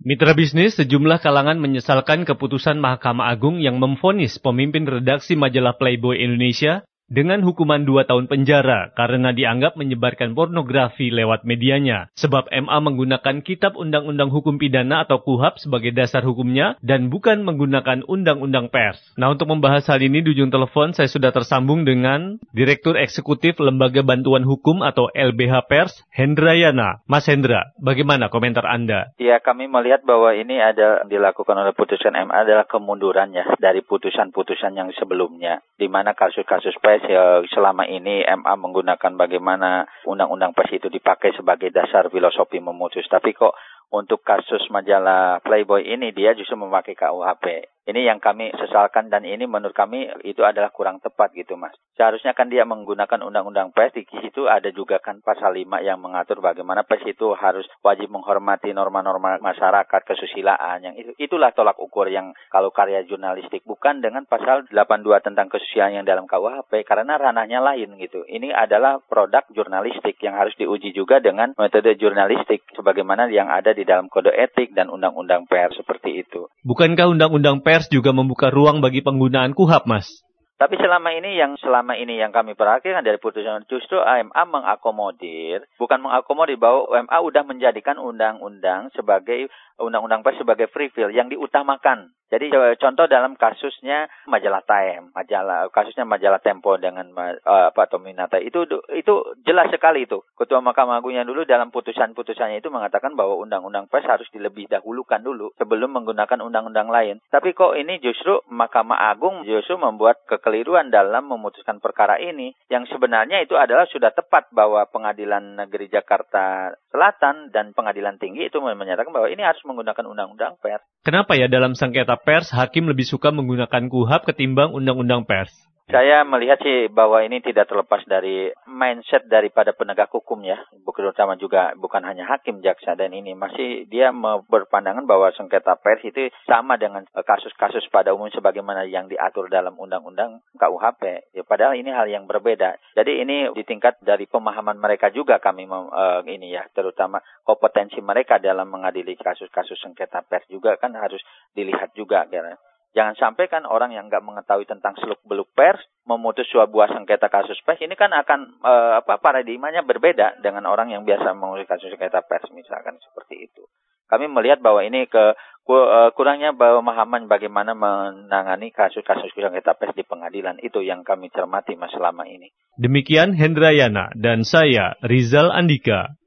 Mitra bisnis, sejumlah kalangan menyesalkan keputusan Mahkamah Agung yang memfonis pemimpin redaksi majalah Playboy Indonesia dengan hukuman dua tahun penjara karena dianggap menyebarkan pornografi lewat medianya. Sebab MA menggunakan Kitab Undang-Undang Hukum Pidana atau KUHAP sebagai dasar hukumnya dan bukan menggunakan Undang-Undang Pers. Nah untuk membahas hal ini di ujung telepon saya sudah tersambung dengan Direktur Eksekutif Lembaga Bantuan Hukum atau LBH Pers, Hendrayana. Mas Hendra, bagaimana komentar Anda? Ya kami melihat bahwa ini ada dilakukan oleh putusan MA adalah kemundurannya dari putusan-putusan yang sebelumnya. Di mana kasus-kasus pers selama ini MA menggunakan bagaimana undang-undang pers itu dipakai sebagai dasar filosofi memutus. Tapi kok untuk kasus majalah Playboy ini dia justru memakai KUHP. Ini yang kami sesalkan dan ini menurut kami itu adalah kurang tepat gitu mas. Seharusnya kan dia menggunakan undang-undang pers di situ ada juga kan pasal 5 yang mengatur bagaimana pers itu harus wajib menghormati norma-norma masyarakat kesusilaan yang itu itulah tolak ukur yang kalau karya jurnalistik bukan dengan pasal 82 tentang kesusilaan yang dalam KUHP karena ranahnya lain gitu. Ini adalah produk jurnalistik yang harus diuji juga dengan metode jurnalistik sebagaimana yang ada di dalam kode etik dan undang-undang pers seperti itu. Bukankah undang-undang pers juga membuka ruang bagi penggunaan kuhap, Mas. Tapi selama ini yang selama ini yang kami perhatikan dari putusan justru AMA mengakomodir, bukan mengakomodir bahwa AMA sudah menjadikan undang-undang sebagai undang-undang pers sebagai free will yang diutamakan. Jadi contoh dalam kasusnya majalah Time, majalah kasusnya majalah Tempo dengan uh, Tominata itu itu jelas sekali itu. Ketua Mahkamah Agungnya dulu dalam putusan-putusannya itu mengatakan bahwa undang-undang pers harus dilebih dahulukan dulu sebelum menggunakan undang-undang lain. Tapi kok ini justru Mahkamah Agung justru membuat kekeliruan dalam memutuskan perkara ini yang sebenarnya itu adalah sudah tepat bahwa Pengadilan Negeri Jakarta Selatan dan Pengadilan Tinggi itu menyatakan bahwa ini harus menggunakan undang-undang pers. Kenapa ya dalam sengketa pers hakim lebih suka menggunakan KUHAP ketimbang undang-undang pers? Saya melihat sih bahwa ini tidak terlepas dari mindset daripada penegak hukum ya, bukan utama juga bukan hanya hakim, jaksa dan ini masih dia berpandangan bahwa sengketa pers itu sama dengan eh, kasus-kasus pada umum sebagaimana yang diatur dalam undang-undang KUHP. Ya, padahal ini hal yang berbeda. Jadi ini di tingkat dari pemahaman mereka juga kami uh, ini ya, terutama kompetensi mereka dalam mengadili kasus-kasus sengketa pers juga kan harus dilihat juga. Ya. Jangan sampai kan orang yang nggak mengetahui tentang seluk-beluk pers memutus sebuah sengketa kasus pers ini kan akan e, apa paradigmanya berbeda dengan orang yang biasa mengurus kasus sengketa pers misalkan seperti itu. Kami melihat bahwa ini ke eh, kurangnya pemahaman bagaimana menangani kasus-kasus sengketa pers di pengadilan itu yang kami cermati mas selama ini. Demikian Hendrayana dan saya Rizal Andika